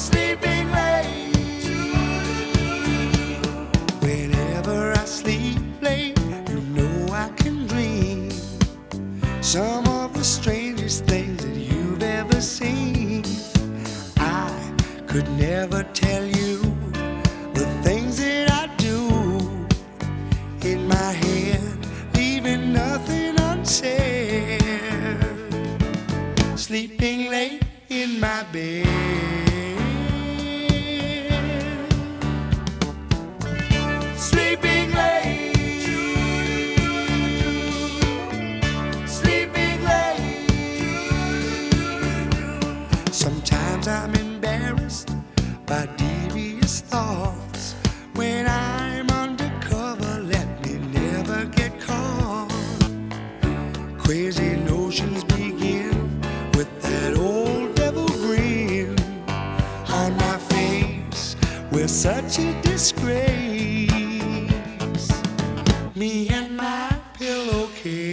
sleeping late. Whenever I sleep late, you know I can dream some of the strangest things that you've ever seen. I could never tell you the things that I do in my head, leaving nothing unsaid. Sleeping late in my bed. Sometimes I'm embarrassed by devious thoughts. When I'm undercover, let me never get caught. Crazy notions begin with that old devil grin on my face. We're such a disgrace. Me and my pillowcase.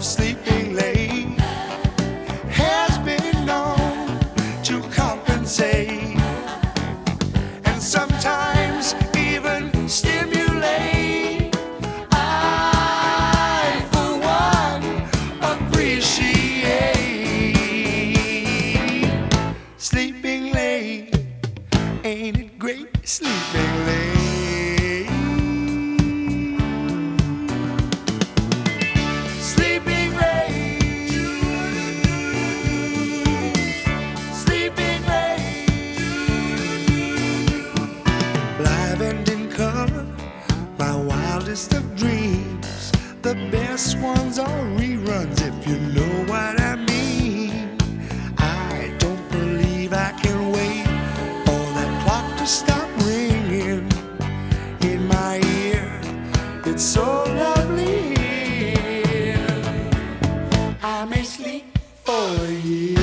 sleeping. my wildest of dreams. The best ones are reruns, if you know what I mean. I don't believe I can wait for that clock to stop ringing in my ear. It's so lovely here. I may sleep for a year.